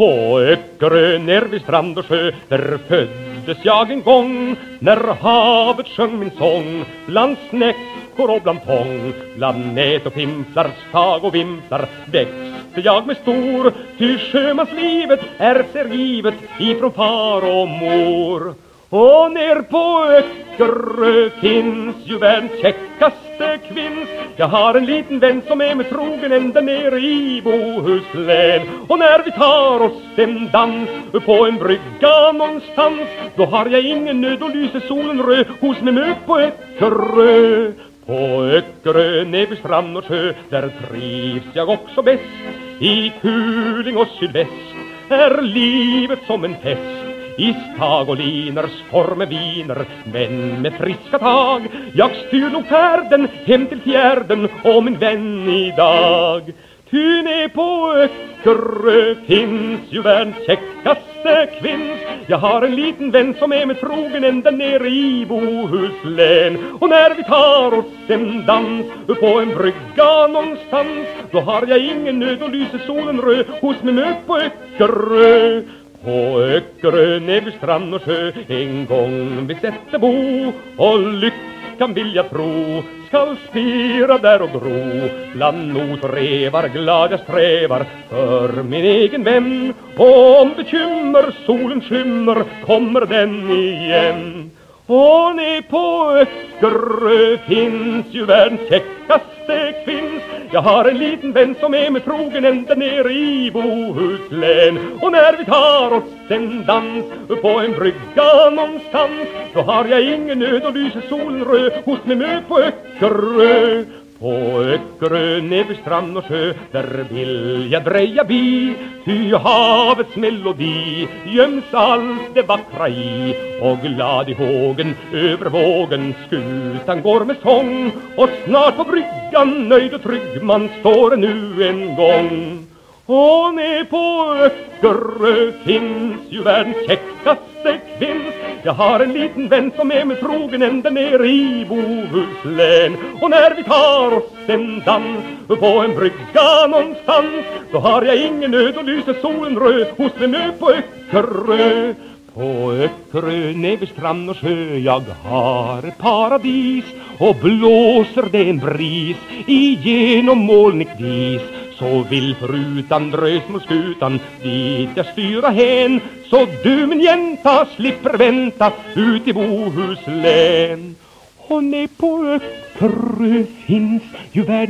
På Öckerö ner vid strand och sjö Där föddes jag en gång. När havet sjöng min sång Bland snäckor och bland tång Bland nät och pimplar, stag och vimplar Växte jag med stor. Ty sjömanslivet är sergivet Ifrån far och mor och ner på Öckerö finns ju världens käckaste kvinns Jag har en liten vän som är med trogen ända nere i Bohuslän Och när vi tar oss en dans på en brygga någonstans Då har jag ingen nöd, då lyser solen röd hos mig mö på Öckerö på Öckerö, ner strand och sjö, där trivs jag också bäst. I kuling och sydväst är livet som en fest. I stag och liner stormen viner Men med friska tag. Jag styr nog färden hem till fjärden Och min vän idag Ty ner på Öckerö finns ju världens käckaste kvinns Jag har en liten vän som är med trogen ända nere i Bohuslän. Och när vi tar oss en dans på en brygga någonstans Då har jag ingen nöd, och lyser solen röd hos mig möt på Öckerö på Öckerö, ner vid strand och sjö En gång vi sätter bo Och lyckan vill jag tro Skall spira där och gro. Bland notrevar glad jag strävar För min egen vän. Och om bekymmer solen skymmer Kommer den igen. Och ner på Öckerö finns ju världens käckaste jag har en liten vän som är med trogen ända nere i Bohuslän. Och när vi tar oss en dans på en brygga någonstans Då har jag ingen nöd och lyser solen röd hos mig mö på Öckerö på Öckerö, ner vid strand och sjö Där vill jag dreja bi. Ty havets melodi göms allt det vackra i. Och glad i hågen över vågen Skutan går med sång. Och snart på bryggan nöjd och trygg Man står nu en gång och ner på Öckerö finns ju världens käckaste kvinns Jag har en liten vän som är med trogen ända ner i Bohuslän. Och när vi tar oss en dans på en brygga någonstans Då har jag ingen nöd och lyser solen röd hos mig nu på Öckerö. På Öckerö, ner vid strand och sjö Jag har ett paradis och blåser det en bris igenom molnigt dis så vill förutan dröjsmålsskutan dit jag styra hän Så du min jänta slipper vänta ut i Bohuslän Och nej, på Öckerö finns ju världens